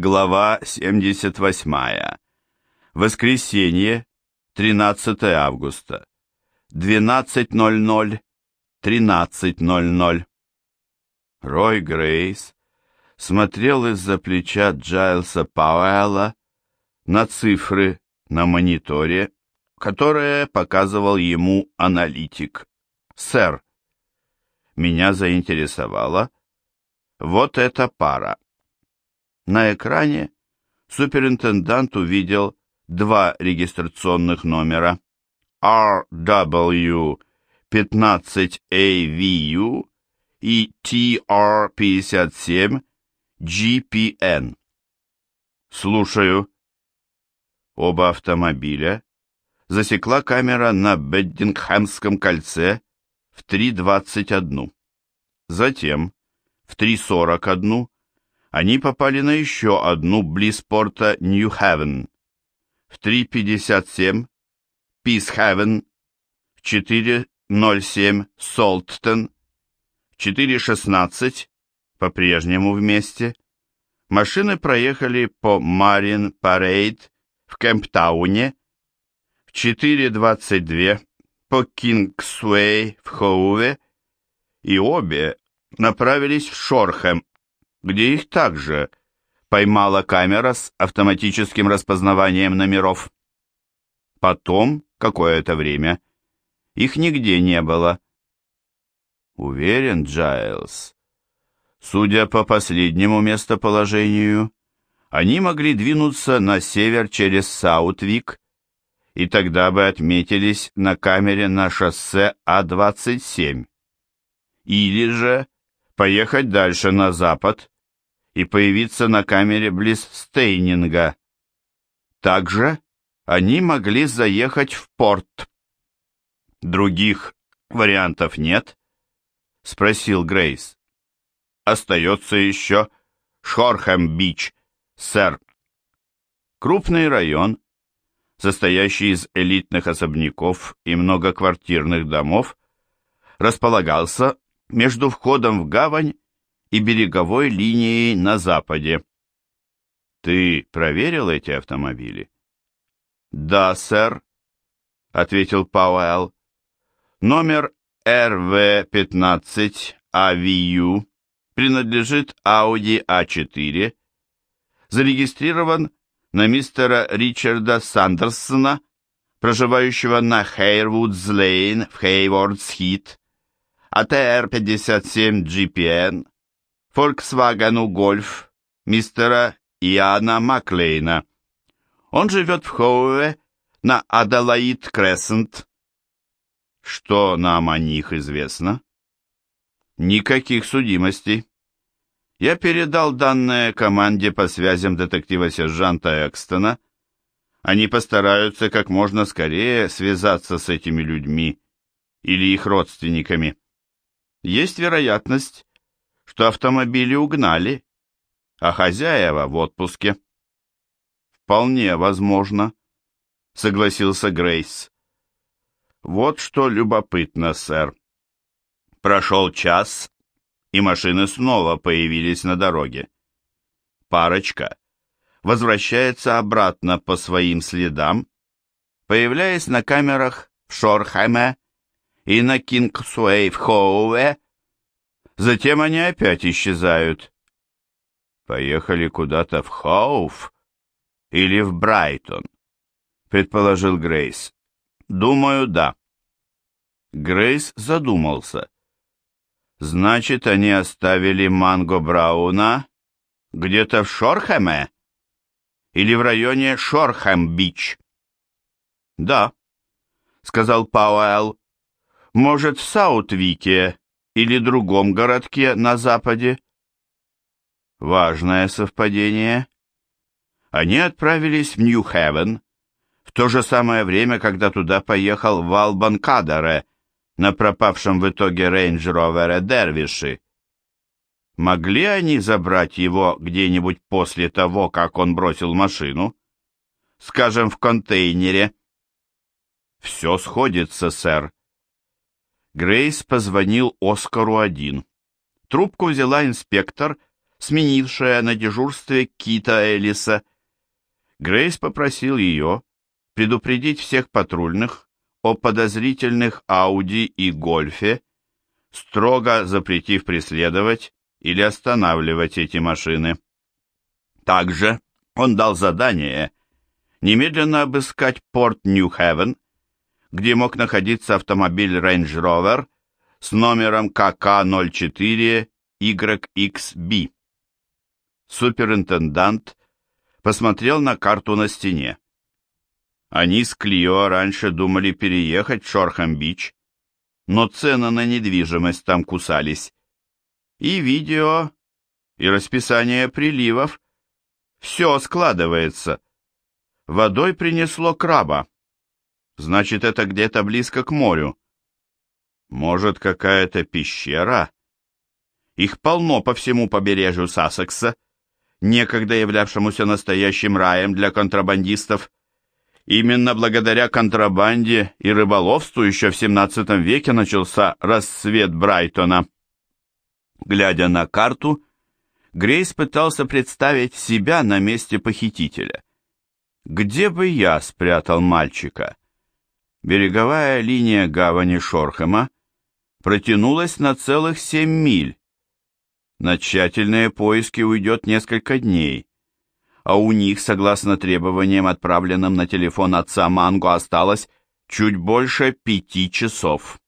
Глава 78. Воскресенье, 13 августа. 12.00, 13.00. Рой Грейс смотрел из-за плеча Джайлса Пауэлла на цифры на мониторе, которые показывал ему аналитик. «Сэр, меня заинтересовала вот эта пара». На экране суперинтендант увидел два регистрационных номера RW 15AVU и TR57 GPN. Слушаю. Оба автомобиля засекла камера на Беддингхэмском кольце в 3.21. Затем в 3.41 они попали на еще одну близ порта Нью-Хевен. В 3.57 Пис-Хевен, в 4.07 Солттон, в 4.16 по-прежнему вместе. Машины проехали по Марин Парейд в Кемптауне, в 4.22 по Кингсуэй в Хоуве, и обе направились в Шорхэм, где их также поймала камера с автоматическим распознаванием номеров. Потом, какое-то время, их нигде не было. Уверен, Джайлз. Судя по последнему местоположению, они могли двинуться на север через Саутвик, и тогда бы отметились на камере на шоссе А-27. Или же поехать дальше на запад и появиться на камере близ Стейнинга. Также они могли заехать в порт. Других вариантов нет? Спросил Грейс. Остается еще Шорхэм-Бич, сэр. Крупный район, состоящий из элитных особняков и многоквартирных домов, располагался между входом в гавань и береговой линией на западе. Ты проверил эти автомобили? Да, сэр, ответил Пауэлл. Номер РВ-15 AVU принадлежит Audi A4, зарегистрирован на мистера Ричарда Сандерсона, проживающего на Хейрвудс-Лейн в Хейвордс-Хит, АТР-57 GPN, Volkswagen Golf мистера Иоанна Маклейна. Он живет в Хоуэ на Адалаид Крессент. Что нам о них известно? Никаких судимостей. Я передал данные команде по связям детектива-сержанта Экстона. Они постараются как можно скорее связаться с этими людьми или их родственниками. Есть вероятность, что автомобили угнали, а хозяева в отпуске. Вполне возможно, согласился Грейс. Вот что любопытно, сэр. Прошел час, и машины снова появились на дороге. Парочка возвращается обратно по своим следам, появляясь на камерах в Шорхаме и на Кингсуэй в Хоуэ, Затем они опять исчезают. Поехали куда-то в Хоуф или в Брайтон, предположил Грейс. Думаю, да. Грейс задумался. Значит, они оставили Манго Брауна где-то в Шорхэме или в районе Шорхэм-Бич? Да, сказал Пауэлл. Может, в Саутвике или другом городке на западе. Важное совпадение. Они отправились в Нью-Хевен в то же самое время, когда туда поехал Валбан Кадаре на пропавшем в итоге рейндж-ровере Дервиши. Могли они забрать его где-нибудь после того, как он бросил машину? Скажем, в контейнере? Все сходится, сэр. Грейс позвонил Оскару один. Трубку взяла инспектор сменившая на дежурстве Кита Элиса. Грейс попросил ее предупредить всех патрульных о подозрительных Ауди и Гольфе, строго запретив преследовать или останавливать эти машины. Также он дал задание немедленно обыскать порт Нью-Хевен, где мог находиться автомобиль Range Rover с номером КК-04YXB. Суперинтендант посмотрел на карту на стене. Они с Клио раньше думали переехать в Шорхам-Бич, но цены на недвижимость там кусались. И видео, и расписание приливов. Все складывается. Водой принесло краба. Значит, это где-то близко к морю. Может, какая-то пещера? Их полно по всему побережью Сассекса, некогда являвшемуся настоящим раем для контрабандистов. Именно благодаря контрабанде и рыболовству еще в 17 веке начался рассвет Брайтона. Глядя на карту, Грейс пытался представить себя на месте похитителя. Где бы я спрятал мальчика? Береговая линия гавани Шорхема протянулась на целых семь миль. На тщательные поиски уйдет несколько дней, а у них, согласно требованиям, отправленным на телефон отца Манго, осталось чуть больше пяти часов.